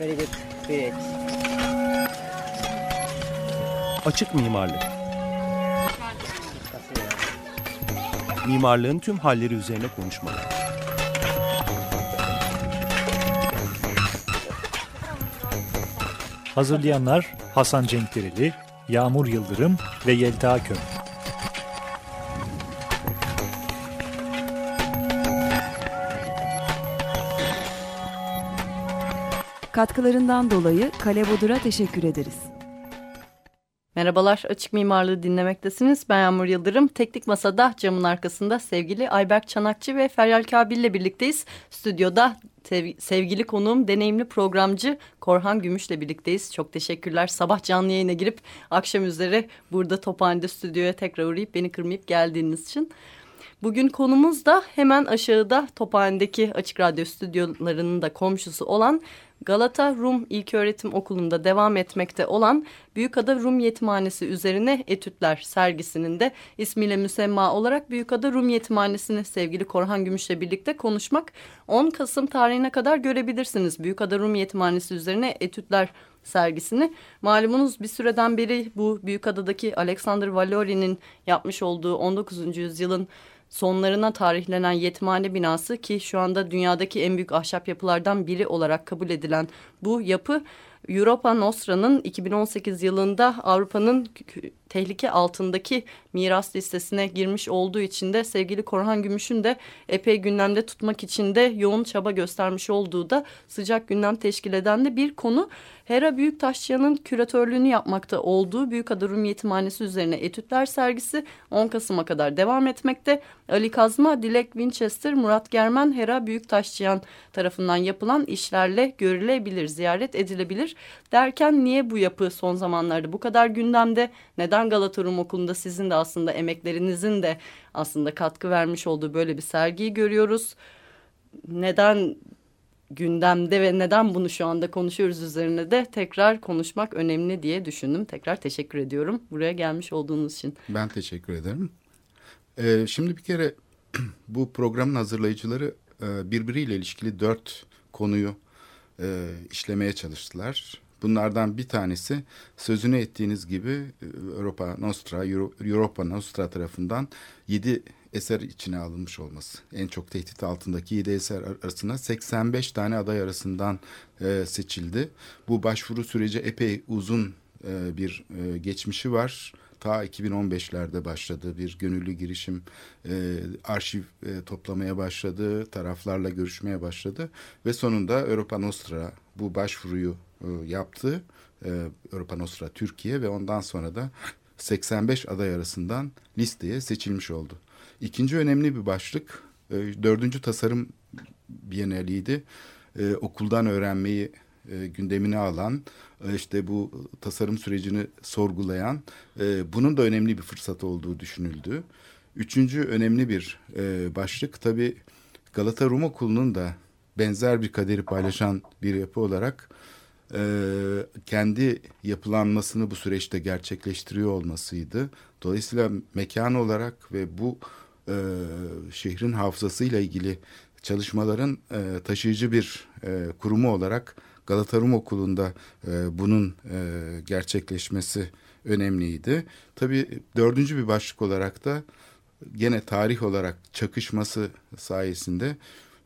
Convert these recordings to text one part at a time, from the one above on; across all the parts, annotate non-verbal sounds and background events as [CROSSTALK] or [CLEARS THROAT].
Very good spirit. Açık mimarlık. Mimarlığın tüm halleri üzerine konuşmalar. Hazırlayanlar Hasan Cenkdereli, Yağmur Yıldırım ve Yelta Köm. Katkılarından dolayı Kale Bodur'a teşekkür ederiz. Merhabalar, Açık Mimarlığı dinlemektesiniz. Ben Yağmur Yıldırım. Teknik Masa'da camın arkasında sevgili Ayberk Çanakçı ve Feryal Kabil ile birlikteyiz. Stüdyoda sevgili konuğum, deneyimli programcı Korhan Gümüş'le birlikteyiz. Çok teşekkürler. Sabah canlı yayına girip akşam üzeri burada Tophane'de stüdyoya tekrar uğrayıp beni kırmayıp geldiğiniz için. Bugün konumuz da hemen aşağıda Tophane'deki Açık Radyo stüdyolarının da komşusu olan Galata Rum İlköğretim Okulu'nda devam etmekte olan Büyükada Rum Yetimhanesi üzerine etütler sergisinin de ismiyle müsemma olarak Büyükada Rum Yetimhanesi'ni sevgili Korhan Gümüş'le birlikte konuşmak 10 Kasım tarihine kadar görebilirsiniz. Büyükada Rum Yetimhanesi üzerine etütler sergisini. Malumunuz bir süreden beri bu Büyükada'daki Alexander Valori'nin yapmış olduğu 19. yüzyılın sonlarına tarihlenen yetimhane binası ki şu anda dünyadaki en büyük ahşap yapılardan biri olarak kabul edilen bu yapı Europa Nostra'nın 2018 yılında Avrupa'nın tehlike altındaki miras listesine girmiş olduğu için de sevgili Korhan Gümüş'ün de epey gündemde tutmak için de yoğun çaba göstermiş olduğu da sıcak gündem teşkil eden de bir konu. Hera Büyüktaşçıyan'ın küratörlüğünü yapmakta olduğu Büyükada Rum Yetimhanesi üzerine etütler sergisi 10 Kasım'a kadar devam etmekte. Ali Kazma, Dilek Winchester, Murat Germen, Hera Büyüktaşçıyan tarafından yapılan işlerle görülebilir, ziyaret edilebilir. Derken niye bu yapı son zamanlarda bu kadar gündemde? Neden Galata Rum Okulu'nda sizin de aslında emeklerinizin de aslında katkı vermiş olduğu böyle bir sergiyi görüyoruz? Neden gündemde ve neden bunu şu anda konuşuyoruz üzerine de tekrar konuşmak önemli diye düşündüm. Tekrar teşekkür ediyorum buraya gelmiş olduğunuz için. Ben teşekkür ederim. Ee, şimdi bir kere [CLEARS THROAT] bu programın hazırlayıcıları e, birbiriyle ilişkili dört konuyu e, işlemeye çalıştılar. Bunlardan bir tanesi sözünü ettiğiniz gibi e, Europa Nostra, Europa Nostra tarafından yedi eser içine alınmış olması. En çok tehdit altındaki yedi eser arasında 85 tane aday arasından e, seçildi. Bu başvuru süreci epey uzun e, bir geçmişi var ta 2015'lerde başladı bir gönüllü girişim e, arşiv e, toplamaya başladı taraflarla görüşmeye başladı ve sonunda Europa Nostra bu başvuruyu yaptı e, Europa Nostra Türkiye ve ondan sonra da 85 aday arasından listeye seçilmiş oldu. İkinci önemli bir başlık e, dördüncü tasarım bienaliydi. E, okuldan öğrenmeyi e, gündemine alan, e, işte bu tasarım sürecini sorgulayan, e, bunun da önemli bir fırsat olduğu düşünüldü. Üçüncü önemli bir e, başlık tabii Galata Rum Okulu'nun da benzer bir kaderi paylaşan bir yapı olarak e, kendi yapılanmasını bu süreçte gerçekleştiriyor olmasıydı. Dolayısıyla mekan olarak ve bu e, şehrin hafızasıyla ilgili çalışmaların e, taşıyıcı bir e, kurumu olarak Galata Rum Okulu'nda e, bunun e, gerçekleşmesi önemliydi. Tabii dördüncü bir başlık olarak da gene tarih olarak çakışması sayesinde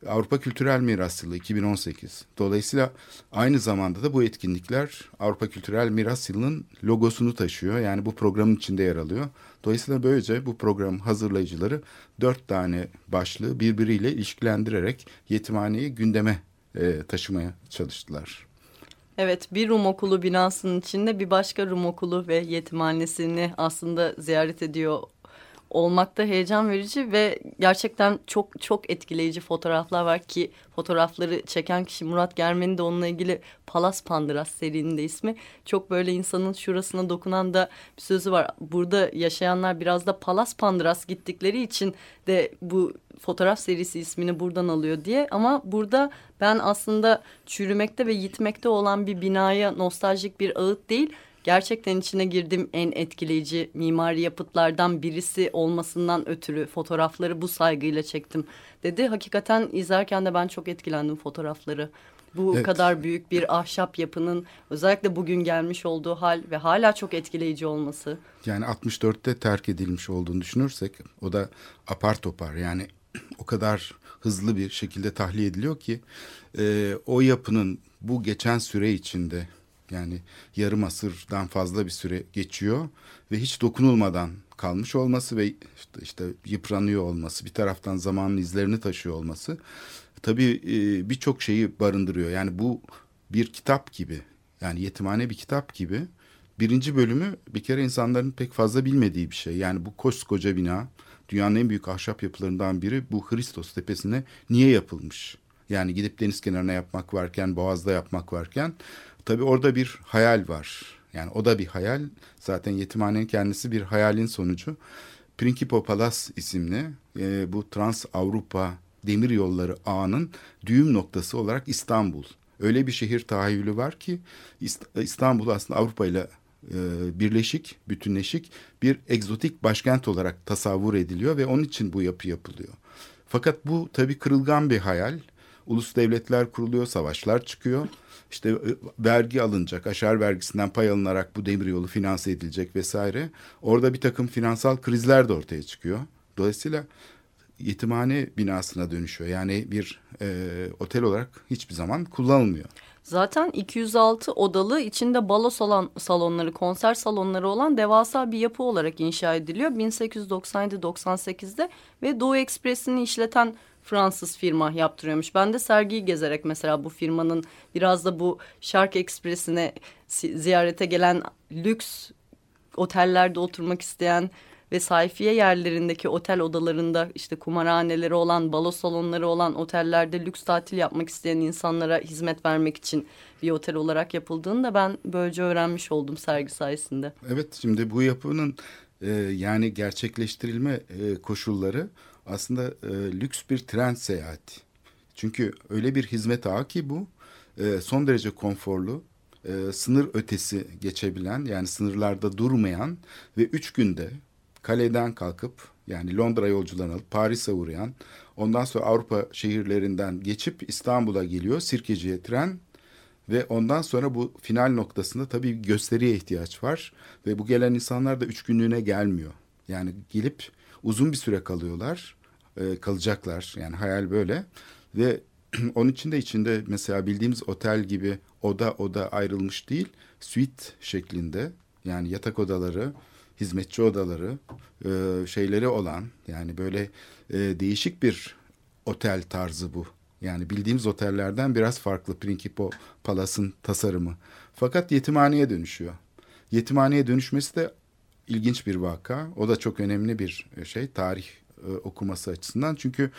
Avrupa Kültürel Miras Yılı 2018. Dolayısıyla aynı zamanda da bu etkinlikler Avrupa Kültürel Miras Yılı'nın logosunu taşıyor. Yani bu programın içinde yer alıyor. Dolayısıyla böylece bu program hazırlayıcıları dört tane başlığı birbiriyle ilişkilendirerek yetimhaneyi gündeme e, taşımaya çalıştılar. Evet bir Rum okulu binasının içinde bir başka Rum okulu ve yetimhanesini aslında ziyaret ediyor olmakta heyecan verici ve gerçekten çok çok etkileyici fotoğraflar var ki fotoğrafları çeken kişi Murat Germen'in de onunla ilgili Palas Pandıras serinin de ismi. Çok böyle insanın şurasına dokunan da bir sözü var. Burada yaşayanlar biraz da Palas Pandıras gittikleri için de bu fotoğraf serisi ismini buradan alıyor diye. Ama burada ben aslında çürümekte ve yitmekte olan bir binaya nostaljik bir ağıt değil gerçekten içine girdiğim en etkileyici mimari yapıtlardan birisi olmasından ötürü fotoğrafları bu saygıyla çektim dedi. Hakikaten izlerken de ben çok etkilendim fotoğrafları Bu Evet. kadar büyük bir ahşap yapının özellikle bugün gelmiş olduğu hal ve hala çok etkileyici olması. Yani 64'te terk edilmiş olduğunu düşünürsek o da apar topar yani [CLEARS THROAT] o kadar hızlı bir şekilde tahliye ediliyor ki e, o yapının bu geçen süre içinde yani yarım asırdan fazla bir süre geçiyor ve hiç dokunulmadan kalmış olması ve işte, işte yıpranıyor olması bir taraftan zamanın izlerini taşıyor olması tabii e, birçok şeyi barındırıyor. Yani bu bir kitap gibi yani yetimhane bir kitap gibi birinci bölümü bir kere insanların pek fazla bilmediği bir şey. Yani bu koskoca bina dünyanın en büyük ahşap yapılarından biri bu Hristos tepesine niye yapılmış? Yani gidip deniz kenarına yapmak varken, boğazda yapmak varken tabii orada bir hayal var. Yani o da bir hayal. Zaten yetimhanenin kendisi bir hayalin sonucu. Principo Palas isimli e, bu Trans Avrupa demir yolları ağının düğüm noktası olarak İstanbul. Öyle bir şehir tahayyülü var ki İst- İstanbul aslında Avrupa ile e, birleşik, bütünleşik bir egzotik başkent olarak tasavvur ediliyor ve onun için bu yapı yapılıyor. Fakat bu tabii kırılgan bir hayal. Ulus devletler kuruluyor, savaşlar çıkıyor. İşte e, vergi alınacak, aşar vergisinden pay alınarak bu demiryolu finanse edilecek vesaire. Orada bir takım finansal krizler de ortaya çıkıyor. Dolayısıyla yetimhane binasına dönüşüyor. Yani bir e, otel olarak hiçbir zaman kullanılmıyor. Zaten 206 odalı içinde balo salon, salonları, konser salonları olan devasa bir yapı olarak inşa ediliyor. 1897-98'de ve Doğu Ekspresi'ni işleten Fransız firma yaptırıyormuş. Ben de sergiyi gezerek mesela bu firmanın biraz da bu Şark Ekspresi'ne si- ziyarete gelen lüks otellerde oturmak isteyen ve sayfiye yerlerindeki otel odalarında işte kumarhaneleri olan, balo salonları olan otellerde lüks tatil yapmak isteyen insanlara hizmet vermek için bir otel olarak yapıldığını da ben böylece öğrenmiş oldum sergi sayesinde. Evet şimdi bu yapının e, yani gerçekleştirilme e, koşulları aslında e, lüks bir tren seyahati. Çünkü öyle bir hizmet ağı ki bu e, son derece konforlu, e, sınır ötesi geçebilen yani sınırlarda durmayan ve üç günde kaleden kalkıp yani Londra yolcularını alıp Paris'e uğrayan ondan sonra Avrupa şehirlerinden geçip İstanbul'a geliyor Sirkeci'ye tren ve ondan sonra bu final noktasında tabii gösteriye ihtiyaç var. Ve bu gelen insanlar da üç günlüğüne gelmiyor. Yani gelip uzun bir süre kalıyorlar. e, kalacaklar. Yani hayal böyle. Ve [CLEARS THROAT] onun için de içinde mesela bildiğimiz otel gibi oda oda ayrılmış değil. Suite şeklinde yani yatak odaları, hizmetçi odaları e, şeyleri olan yani böyle e, değişik bir otel tarzı bu. Yani bildiğimiz otellerden biraz farklı Principo Palas'ın tasarımı. Fakat yetimhaneye dönüşüyor. Yetimhaneye dönüşmesi de ilginç bir vaka. O da çok önemli bir şey tarih e, okuması açısından. Çünkü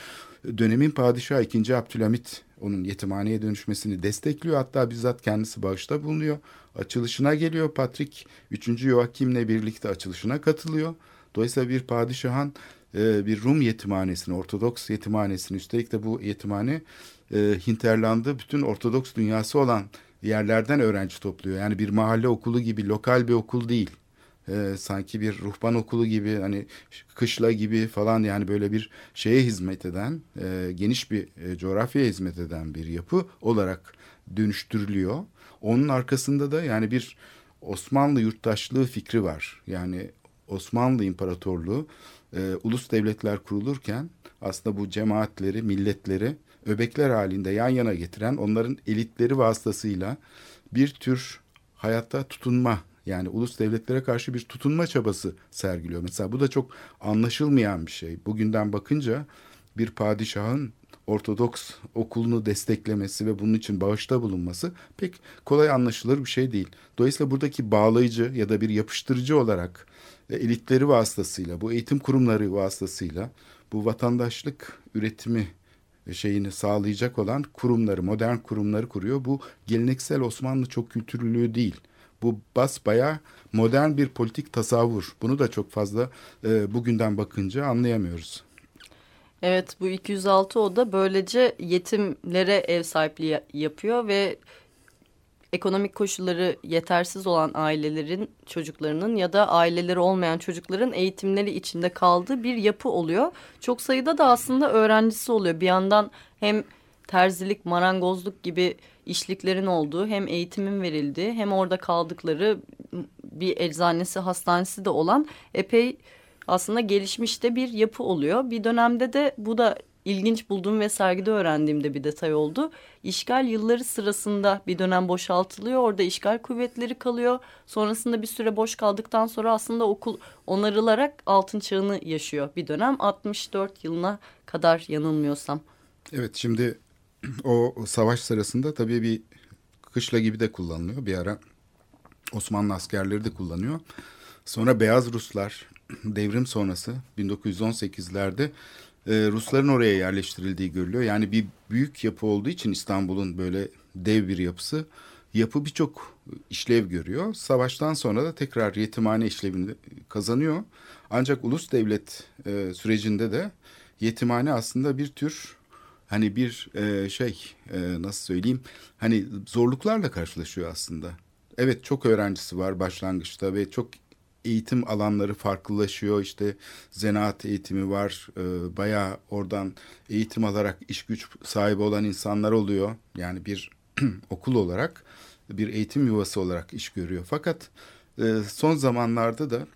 dönemin padişahı 2. Abdülhamit onun yetimhaneye dönüşmesini destekliyor. Hatta bizzat kendisi bağışta bulunuyor. Açılışına geliyor Patrick 3. Joachim'le birlikte açılışına katılıyor. Dolayısıyla bir padişahın e, bir Rum yetimhanesini, Ortodoks yetimhanesini üstelik de bu yetimhane e, Hinterland'ı bütün Ortodoks dünyası olan yerlerden öğrenci topluyor. Yani bir mahalle okulu gibi lokal bir okul değil. E, sanki bir ruhban okulu gibi hani kışla gibi falan yani böyle bir şeye hizmet eden e, geniş bir e, coğrafyaya hizmet eden bir yapı olarak dönüştürülüyor. Onun arkasında da yani bir Osmanlı yurttaşlığı fikri var. Yani Osmanlı İmparatorluğu e, ulus devletler kurulurken aslında bu cemaatleri, milletleri öbekler halinde yan yana getiren onların elitleri vasıtasıyla bir tür hayatta tutunma yani ulus devletlere karşı bir tutunma çabası sergiliyor. Mesela bu da çok anlaşılmayan bir şey. Bugünden bakınca bir padişahın Ortodoks okulunu desteklemesi ve bunun için bağışta bulunması pek kolay anlaşılır bir şey değil. Dolayısıyla buradaki bağlayıcı ya da bir yapıştırıcı olarak e, elitleri vasıtasıyla, bu eğitim kurumları vasıtasıyla bu vatandaşlık üretimi şeyini sağlayacak olan kurumları, modern kurumları kuruyor. Bu geleneksel Osmanlı çok kültürlülüğü değil. Bu basbaya modern bir politik tasavvur. Bunu da çok fazla e, bugünden bakınca anlayamıyoruz. Evet bu 206 oda böylece yetimlere ev sahipliği yapıyor ve ekonomik koşulları yetersiz olan ailelerin çocuklarının ya da aileleri olmayan çocukların eğitimleri içinde kaldığı bir yapı oluyor. Çok sayıda da aslında öğrencisi oluyor. Bir yandan hem terzilik, marangozluk gibi işliklerin olduğu hem eğitimin verildiği hem orada kaldıkları bir eczanesi hastanesi de olan epey aslında gelişmiş de bir yapı oluyor. Bir dönemde de bu da ilginç bulduğum ve sergide öğrendiğimde bir detay oldu. İşgal yılları sırasında bir dönem boşaltılıyor. Orada işgal kuvvetleri kalıyor. Sonrasında bir süre boş kaldıktan sonra aslında okul onarılarak altın çağını yaşıyor bir dönem. 64 yılına kadar yanılmıyorsam. Evet şimdi [CLEARS THROAT] o savaş sırasında tabii bir kışla gibi de kullanılıyor. Bir ara Osmanlı askerleri de kullanıyor. Sonra Beyaz Ruslar [CLEARS THROAT] devrim sonrası 1918'lerde e, Rusların oraya yerleştirildiği görülüyor. Yani bir büyük yapı olduğu için İstanbul'un böyle dev bir yapısı yapı birçok işlev görüyor. Savaştan sonra da tekrar yetimhane işlevini kazanıyor. Ancak ulus devlet e, sürecinde de yetimhane aslında bir tür hani bir e, şey e, nasıl söyleyeyim hani zorluklarla karşılaşıyor aslında. Evet çok öğrencisi var başlangıçta ve çok eğitim alanları farklılaşıyor. İşte zanaat eğitimi var. E, bayağı oradan eğitim alarak iş güç sahibi olan insanlar oluyor. Yani bir [CLEARS THROAT] okul olarak bir eğitim yuvası olarak iş görüyor. Fakat e, son zamanlarda da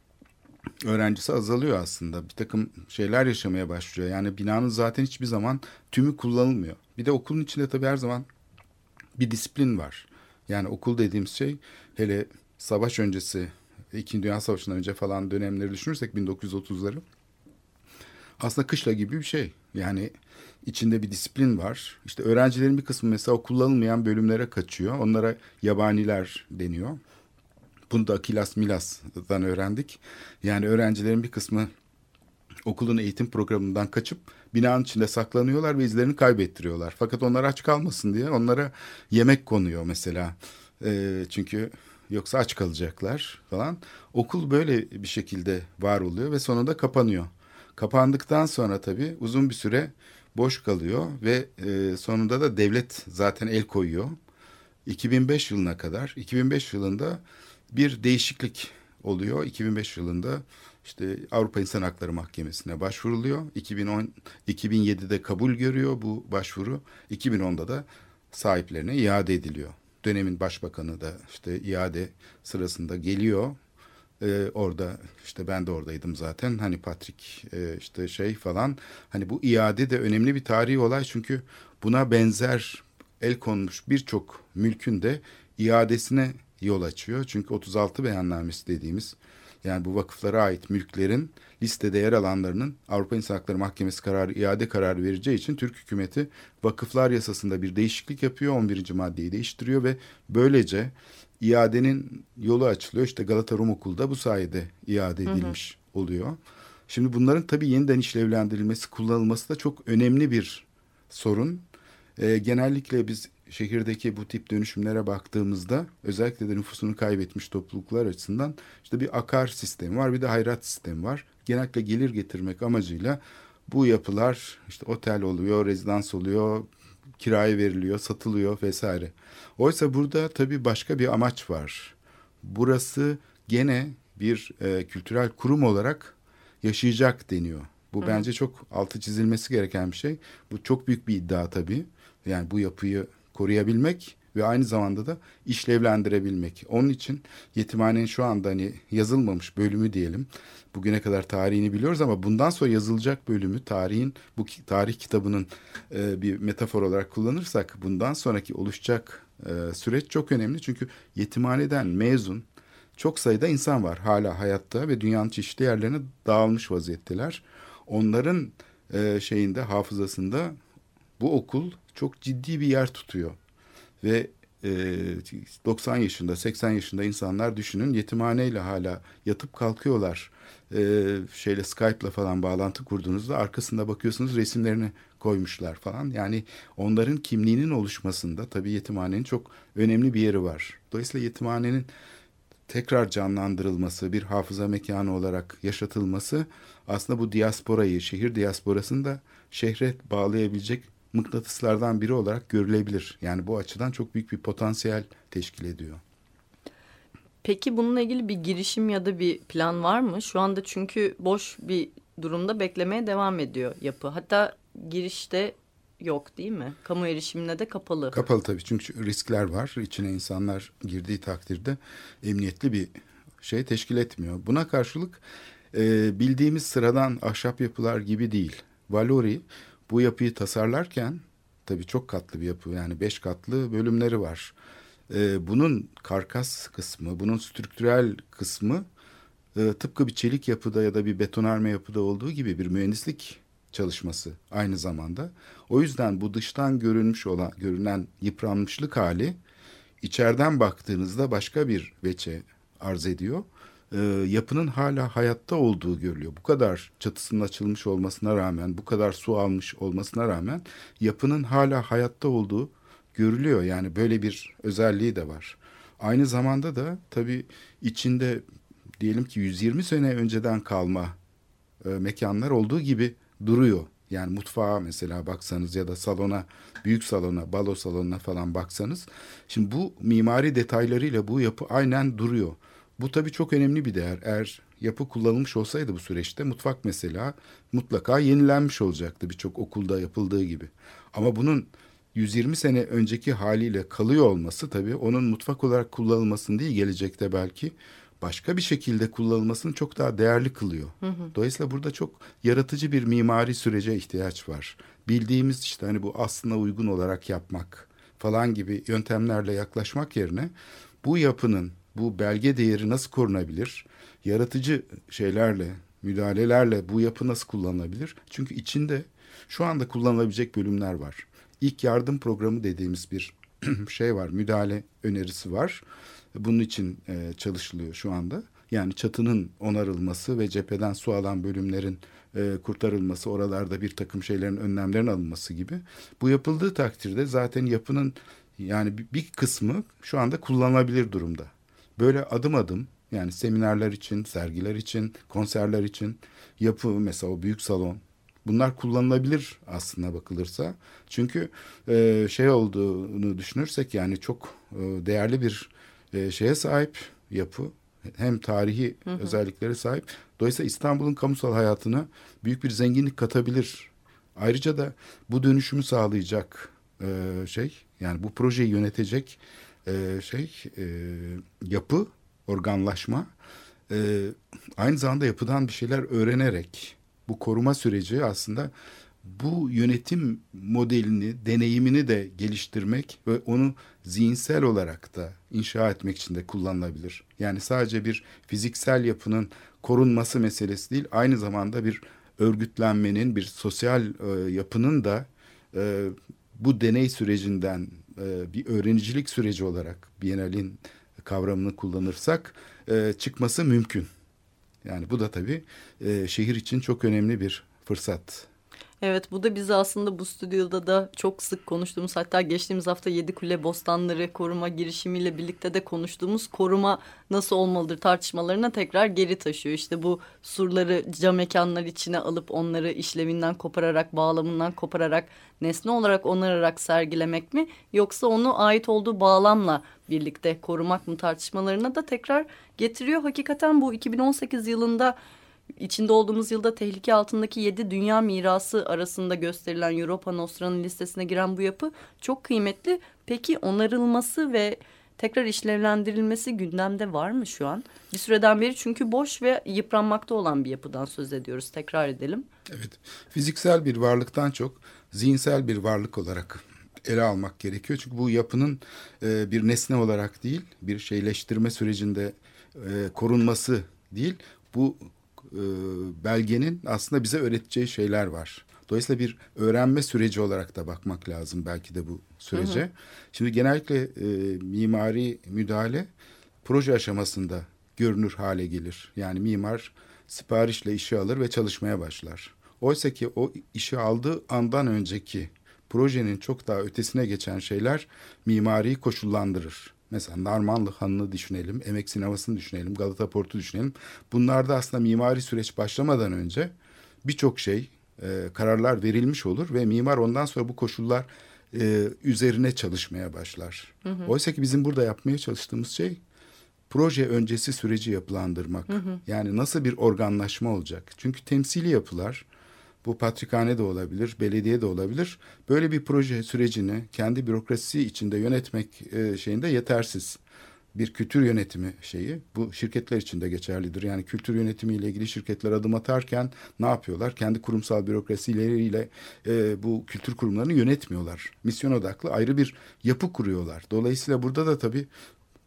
öğrencisi azalıyor aslında. Bir takım şeyler yaşamaya başlıyor. Yani binanın zaten hiçbir zaman tümü kullanılmıyor. Bir de okulun içinde tabii her zaman bir disiplin var. Yani okul dediğimiz şey hele savaş öncesi, İkinci Dünya Savaşı'ndan önce falan dönemleri düşünürsek 1930'ları aslında kışla gibi bir şey. Yani içinde bir disiplin var. İşte öğrencilerin bir kısmı mesela kullanılmayan bölümlere kaçıyor. Onlara yabaniler deniyor. Bunu da Akilas Milas'dan öğrendik. Yani öğrencilerin bir kısmı okulun eğitim programından kaçıp binanın içinde saklanıyorlar ve izlerini kaybettiriyorlar. Fakat onlar aç kalmasın diye onlara yemek konuyor mesela. E, çünkü yoksa aç kalacaklar falan. Okul böyle bir şekilde var oluyor ve sonunda kapanıyor. Kapandıktan sonra tabii uzun bir süre boş kalıyor ve e, sonunda da devlet zaten el koyuyor. 2005 yılına kadar 2005 yılında bir değişiklik oluyor. 2005 yılında işte Avrupa İnsan Hakları Mahkemesi'ne başvuruluyor. 2010 2007'de kabul görüyor bu başvuru. 2010'da da sahiplerine iade ediliyor. Dönemin başbakanı da işte iade sırasında geliyor. Ee, orada işte ben de oradaydım zaten. Hani Patrick e, işte şey falan. Hani bu iade de önemli bir tarihi olay çünkü buna benzer el konmuş birçok mülkün de iadesine yol açıyor. Çünkü 36 beyannamesi dediğimiz yani bu vakıflara ait mülklerin listede yer alanlarının Avrupa İnsan Hakları Mahkemesi kararı iade kararı vereceği için Türk hükümeti vakıflar yasasında bir değişiklik yapıyor. 11. maddeyi değiştiriyor ve böylece iadenin yolu açılıyor. İşte Galata Rum Okulu'da bu sayede iade edilmiş hı hı. oluyor. Şimdi bunların tabii yeniden işlevlendirilmesi, kullanılması da çok önemli bir sorun. E, genellikle biz şehirdeki bu tip dönüşümlere baktığımızda özellikle de nüfusunu kaybetmiş topluluklar açısından işte bir akar sistemi var bir de hayrat sistemi var. Genellikle gelir getirmek amacıyla bu yapılar işte otel oluyor, rezidans oluyor, kiraya veriliyor, satılıyor vesaire. Oysa burada tabii başka bir amaç var. Burası gene bir e, kültürel kurum olarak yaşayacak deniyor. Bu Hı. bence çok altı çizilmesi gereken bir şey. Bu çok büyük bir iddia tabii. Yani bu yapıyı koruyabilmek ve aynı zamanda da işlevlendirebilmek. Onun için yetimhanenin şu anda hani yazılmamış bölümü diyelim. Bugüne kadar tarihini biliyoruz ama bundan sonra yazılacak bölümü tarihin bu tarih kitabının e, bir metafor olarak kullanırsak bundan sonraki oluşacak e, süreç çok önemli. Çünkü yetimhaneden mezun çok sayıda insan var hala hayatta ve dünyanın çeşitli yerlerine dağılmış vaziyetteler. Onların e, şeyinde hafızasında bu okul çok ciddi bir yer tutuyor. Ve e, 90 yaşında 80 yaşında insanlar düşünün yetimhaneyle hala yatıp kalkıyorlar. E, şeyle Skype'la falan bağlantı kurduğunuzda arkasında bakıyorsunuz resimlerini koymuşlar falan. Yani onların kimliğinin oluşmasında tabii yetimhanenin çok önemli bir yeri var. Dolayısıyla yetimhanenin tekrar canlandırılması, bir hafıza mekanı olarak yaşatılması aslında bu diasporayı, şehir diasporasını da şehre bağlayabilecek mıknatıslardan biri olarak görülebilir. Yani bu açıdan çok büyük bir potansiyel teşkil ediyor. Peki bununla ilgili bir girişim ya da bir plan var mı? Şu anda çünkü boş bir durumda beklemeye devam ediyor yapı. Hatta girişte yok değil mi? Kamu erişimine de kapalı. Kapalı tabii çünkü riskler var. İçine insanlar girdiği takdirde emniyetli bir şey teşkil etmiyor. Buna karşılık e, bildiğimiz sıradan ahşap yapılar gibi değil. Valori bu yapıyı tasarlarken tabii çok katlı bir yapı yani beş katlı bölümleri var. E, bunun karkas kısmı, bunun strüktürel kısmı e, tıpkı bir çelik yapıda ya da bir betonarme yapıda olduğu gibi bir mühendislik çalışması aynı zamanda. O yüzden bu dıştan görünmüş olan görünen yıpranmışlık hali içeriden baktığınızda başka bir veçe arz ediyor. Ee, yapının hala hayatta olduğu görülüyor. Bu kadar çatısının açılmış olmasına rağmen, bu kadar su almış olmasına rağmen yapının hala hayatta olduğu görülüyor. Yani böyle bir özelliği de var. Aynı zamanda da tabii içinde diyelim ki 120 sene önceden kalma e, mekanlar olduğu gibi duruyor. Yani mutfağa mesela baksanız ya da salona, büyük salona, balo salonuna falan baksanız. Şimdi bu mimari detaylarıyla bu yapı aynen duruyor. Bu tabii çok önemli bir değer. Eğer yapı kullanılmış olsaydı bu süreçte mutfak mesela mutlaka yenilenmiş olacaktı birçok okulda yapıldığı gibi. Ama bunun 120 sene önceki haliyle kalıyor olması tabii onun mutfak olarak kullanılmasını değil gelecekte belki başka bir şekilde kullanılmasını çok daha değerli kılıyor. Hı hı. Dolayısıyla burada çok yaratıcı bir mimari sürece ihtiyaç var. Bildiğimiz işte hani bu aslına uygun olarak yapmak falan gibi yöntemlerle yaklaşmak yerine bu yapının bu belge değeri nasıl korunabilir? Yaratıcı şeylerle, müdahalelerle bu yapı nasıl kullanılabilir? Çünkü içinde şu anda kullanılabilecek bölümler var. İlk yardım programı dediğimiz bir [CLEARS THROAT] şey var, müdahale önerisi var. Bunun için e, çalışılıyor şu anda. Yani çatının onarılması ve cepheden su alan bölümlerin e, kurtarılması, oralarda bir takım şeylerin önlemlerin alınması gibi. Bu yapıldığı takdirde zaten yapının yani bir kısmı şu anda kullanılabilir durumda. Böyle adım adım yani seminerler için, sergiler için, konserler için yapı mesela o büyük salon bunlar kullanılabilir aslında bakılırsa. Çünkü e, şey olduğunu düşünürsek yani çok e, değerli bir e, şeye sahip yapı hem tarihi hı hı. özelliklere sahip. Dolayısıyla İstanbul'un kamusal hayatına büyük bir zenginlik katabilir. Ayrıca da bu dönüşümü sağlayacak e, şey yani bu projeyi yönetecek e, şey e, yapı, organlaşma e, aynı zamanda yapıdan bir şeyler öğrenerek bu koruma süreci aslında bu yönetim modelini, deneyimini de geliştirmek ve onu zihinsel olarak da inşa etmek için de kullanılabilir. Yani sadece bir fiziksel yapının korunması meselesi değil, aynı zamanda bir örgütlenmenin, bir sosyal e, yapının da e, bu deney sürecinden e, bir öğrenicilik süreci olarak Bienal'in kavramını kullanırsak e, çıkması mümkün. Yani bu da tabii e, şehir için çok önemli bir fırsat. Evet bu da bizi aslında bu stüdyoda da çok sık konuştuğumuz hatta geçtiğimiz hafta Yedi Kule Bostanları koruma girişimiyle birlikte de konuştuğumuz koruma nasıl olmalıdır tartışmalarına tekrar geri taşıyor. İşte bu surları cam mekanlar içine alıp onları işlevinden kopararak bağlamından kopararak nesne olarak onararak sergilemek mi yoksa onu ait olduğu bağlamla birlikte korumak mı tartışmalarına da tekrar getiriyor. Hakikaten bu 2018 yılında İçinde olduğumuz yılda tehlike altındaki yedi dünya mirası arasında gösterilen Europa Nostra'nın listesine giren bu yapı çok kıymetli. Peki onarılması ve tekrar işlevlendirilmesi gündemde var mı şu an? Bir süreden beri çünkü boş ve yıpranmakta olan bir yapıdan söz ediyoruz. Tekrar edelim. Evet. Fiziksel bir varlıktan çok zihinsel bir varlık olarak ele almak gerekiyor. Çünkü bu yapının e, bir nesne olarak değil, bir şeyleştirme sürecinde e, korunması değil, bu e, belgenin aslında bize öğreteceği şeyler var. Dolayısıyla bir öğrenme süreci olarak da bakmak lazım belki de bu sürece. Hı hı. Şimdi genellikle e, mimari müdahale proje aşamasında görünür hale gelir. Yani mimar siparişle işi alır ve çalışmaya başlar. Oysa ki o işi aldığı andan önceki projenin çok daha ötesine geçen şeyler mimariyi koşullandırır. Mesela Narmanlı Hanı'nı düşünelim, Emek Sineması'nı düşünelim, Galata Port'u düşünelim. Bunlarda aslında mimari süreç başlamadan önce birçok şey, e, kararlar verilmiş olur ve mimar ondan sonra bu koşullar e, üzerine çalışmaya başlar. Hı hı. Oysa ki bizim burada yapmaya çalıştığımız şey proje öncesi süreci yapılandırmak. Hı hı. Yani nasıl bir organlaşma olacak? Çünkü temsili yapılar Bu patrikhane de olabilir, belediye de olabilir. Böyle bir proje sürecini kendi bürokrasisi içinde yönetmek e, şeyinde yetersiz bir kültür yönetimi şeyi bu şirketler için de geçerlidir. Yani kültür yönetimiyle ilgili şirketler adım atarken ne yapıyorlar? Kendi kurumsal bürokrasileriyle e, bu kültür kurumlarını yönetmiyorlar. Misyon odaklı ayrı bir yapı kuruyorlar. Dolayısıyla burada da tabii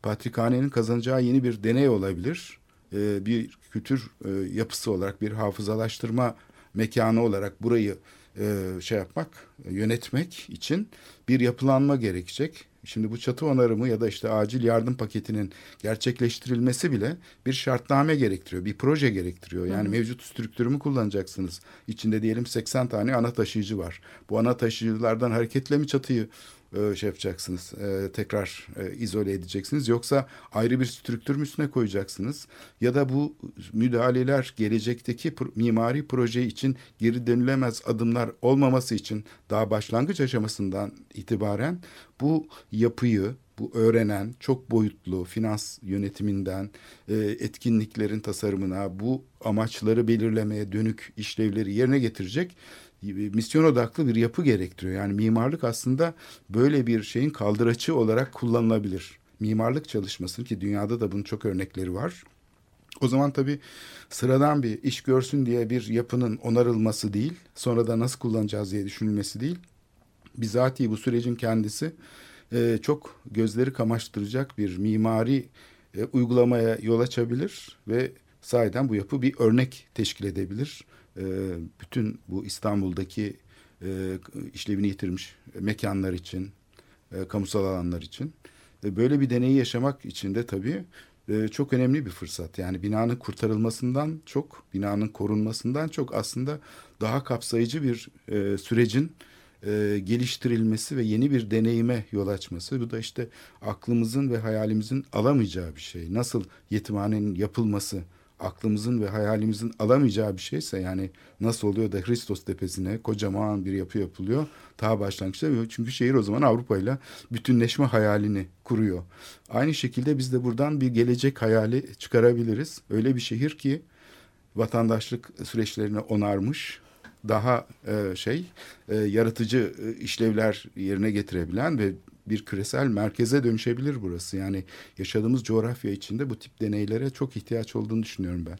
Patrikhane'nin kazanacağı yeni bir deney olabilir. E, bir kültür e, yapısı olarak bir hafızalaştırma mekanı olarak burayı e, şey yapmak, yönetmek için bir yapılanma gerekecek. Şimdi bu çatı onarımı ya da işte acil yardım paketinin gerçekleştirilmesi bile bir şartname gerektiriyor, bir proje gerektiriyor. Yani hı mevcut strüktürü mü kullanacaksınız? İçinde diyelim 80 tane ana taşıyıcı var. Bu ana taşıyıcılardan hareketle mi çatıyı e, şey yapacaksınız e, tekrar e, izole edeceksiniz. Yoksa ayrı bir strüktür mü üstüne koyacaksınız. Ya da bu müdahaleler gelecekteki mimari proje için geri dönülemez adımlar olmaması için daha başlangıç aşamasından itibaren bu yapıyı bu öğrenen çok boyutlu finans yönetiminden etkinliklerin tasarımına bu amaçları belirlemeye dönük işlevleri yerine getirecek misyon odaklı bir yapı gerektiriyor. Yani mimarlık aslında böyle bir şeyin kaldıraçı olarak kullanılabilir. Mimarlık çalışmasının ki dünyada da bunun çok örnekleri var. O zaman tabii sıradan bir iş görsün diye bir yapının onarılması değil, sonra da nasıl kullanacağız diye düşünülmesi değil. Bizatihi bu sürecin kendisi e, çok gözleri kamaştıracak bir mimari e, uygulamaya yol açabilir ve sahiden bu yapı bir örnek teşkil edebilir. E, bütün bu İstanbul'daki e, işlevini yitirmiş mekanlar için, e, kamusal alanlar için. böyle bir deneyi yaşamak için de tabii çok önemli bir fırsat. Yani binanın kurtarılmasından çok, binanın korunmasından çok aslında daha kapsayıcı bir sürecin geliştirilmesi ve yeni bir deneyime yol açması. Bu da işte aklımızın ve hayalimizin alamayacağı bir şey. Nasıl yetimhanenin yapılması aklımızın ve hayalimizin alamayacağı bir şeyse yani nasıl oluyor da Hristos tepesine kocaman bir yapı yapılıyor ta başlangıçta çünkü şehir o zaman Avrupa ile bütünleşme hayalini kuruyor. Aynı şekilde biz de buradan bir gelecek hayali çıkarabiliriz. Öyle bir şehir ki vatandaşlık süreçlerini onarmış, daha e, şey e, yaratıcı e, işlevler yerine getirebilen ve bir küresel merkeze dönüşebilir burası. Yani yaşadığımız coğrafya içinde bu tip deneylere çok ihtiyaç olduğunu düşünüyorum ben.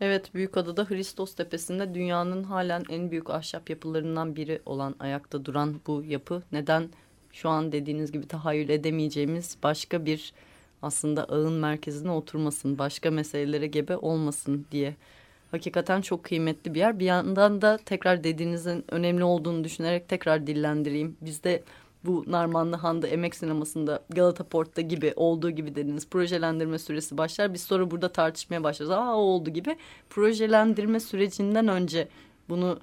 Evet, Büyükada'da Hristos Tepesi'nde dünyanın halen en büyük ahşap yapılarından biri olan ayakta duran bu yapı neden şu an dediğiniz gibi tahayyül edemeyeceğimiz başka bir aslında ağın merkezine oturmasın, başka meselelere gebe olmasın diye. Hakikaten çok kıymetli bir yer. Bir yandan da tekrar dediğinizin önemli olduğunu düşünerek tekrar dillendireyim. Bizde bu Narmanlı Han'da Emek Sineması'nda Galata Port'ta gibi olduğu gibi dediniz projelendirme süresi başlar. Biz sonra burada tartışmaya başlarız. Aa oldu gibi. Projelendirme sürecinden önce bunu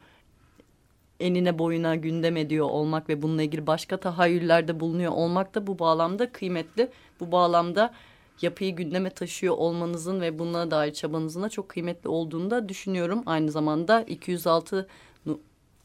enine boyuna gündem ediyor olmak ve bununla ilgili başka tahayyüllerde bulunuyor olmak da bu bağlamda kıymetli. Bu bağlamda yapıyı gündeme taşıyor olmanızın ve buna dair çabanızın da çok kıymetli olduğunu da düşünüyorum. Aynı zamanda 206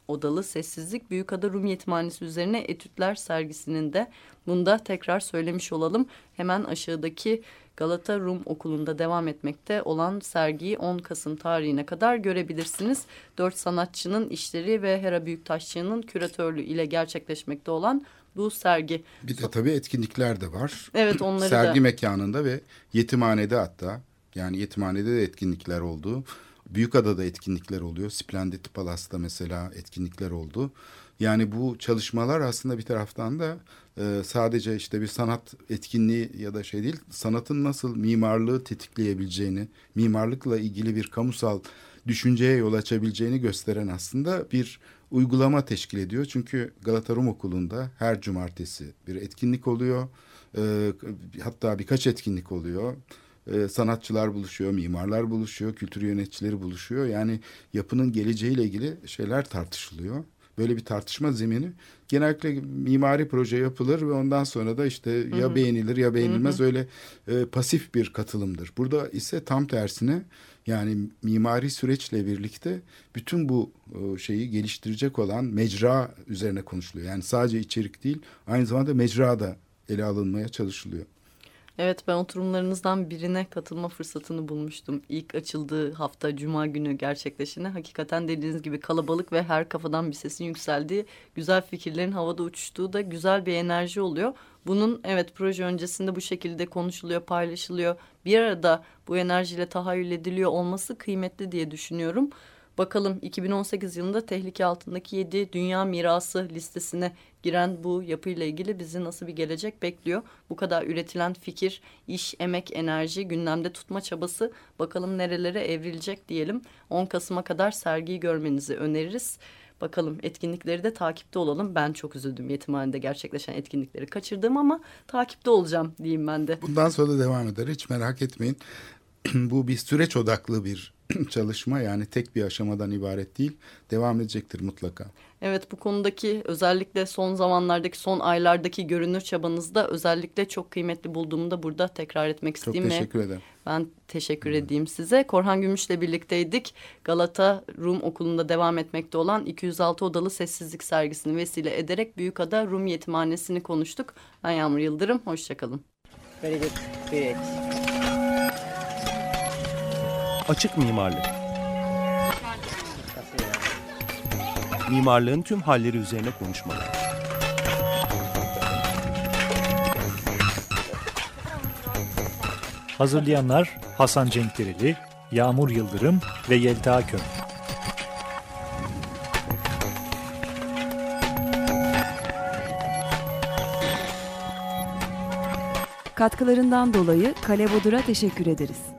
odalı Sessizlik Büyükada Rum Yetimhanesi üzerine etütler sergisinin de bunu da tekrar söylemiş olalım. Hemen aşağıdaki Galata Rum Okulu'nda devam etmekte olan sergiyi 10 Kasım tarihine kadar görebilirsiniz. Dört sanatçının işleri ve Hera Büyüktaşçı'nın küratörlüğü ile gerçekleşmekte olan bu sergi. Bir de tabii etkinlikler de var. Evet onları sergi da. Sergi mekanında ve yetimhanede hatta yani yetimhanede de etkinlikler oldu. Büyükada'da etkinlikler oluyor. Splendid Palace'da mesela etkinlikler oldu. Yani bu çalışmalar aslında bir taraftan da e, sadece işte bir sanat etkinliği ya da şey değil, sanatın nasıl mimarlığı tetikleyebileceğini, mimarlıkla ilgili bir kamusal düşünceye yol açabileceğini gösteren aslında bir uygulama teşkil ediyor. Çünkü Galata Rum Okulu'nda her cumartesi bir etkinlik oluyor. E, hatta birkaç etkinlik oluyor e, sanatçılar buluşuyor, mimarlar buluşuyor, kültür yöneticileri buluşuyor. Yani yapının geleceğiyle ilgili şeyler tartışılıyor. Böyle bir tartışma zemini genellikle mimari proje yapılır ve ondan sonra da işte ya beğenilir ya beğenilmez Hı -hı. öyle e, pasif bir katılımdır. Burada ise tam tersine yani mimari süreçle birlikte bütün bu e, şeyi geliştirecek olan mecra üzerine konuşuluyor. Yani sadece içerik değil aynı zamanda mecra da ele alınmaya çalışılıyor. Evet ben oturumlarınızdan birine katılma fırsatını bulmuştum. İlk açıldığı hafta Cuma günü gerçekleşene hakikaten dediğiniz gibi kalabalık ve her kafadan bir sesin yükseldiği, güzel fikirlerin havada uçuştuğu da güzel bir enerji oluyor. Bunun evet proje öncesinde bu şekilde konuşuluyor, paylaşılıyor. Bir arada bu enerjiyle tahayyül ediliyor olması kıymetli diye düşünüyorum. Bakalım 2018 yılında tehlike altındaki 7 dünya mirası listesine giren bu yapıyla ilgili bizi nasıl bir gelecek bekliyor? Bu kadar üretilen fikir, iş, emek, enerji, gündemde tutma çabası bakalım nerelere evrilecek diyelim. 10 Kasım'a kadar sergiyi görmenizi öneririz. Bakalım etkinlikleri de takipte olalım. Ben çok üzüldüm yetimhanede gerçekleşen etkinlikleri kaçırdım ama takipte olacağım diyeyim ben de. Bundan sonra da devam eder. Hiç merak etmeyin. [CLEARS THROAT] Bu bir süreç odaklı bir [CLEARS THROAT] çalışma yani tek bir aşamadan ibaret değil. Devam edecektir mutlaka. Evet bu konudaki özellikle son zamanlardaki son aylardaki görünür çabanızda özellikle çok kıymetli bulduğumu da burada tekrar etmek Çok isteyeyim. teşekkür ederim. Ben teşekkür edeyim size. Korhan Gümüş'le birlikteydik. Galata Rum Okulu'nda devam etmekte olan 206 odalı sessizlik sergisini vesile ederek Büyükada Rum Yetimhanesi'ni konuştuk. Ben Yağmur Yıldırım. Hoşçakalın. Very good. Great. Açık mimarlık. Mimarlığın tüm halleri üzerine konuşmalar. Hazırlayanlar Hasan Cenkdereli, Yağmur Yıldırım ve Yelta Köm. Katkılarından dolayı Kale Bodur'a teşekkür ederiz.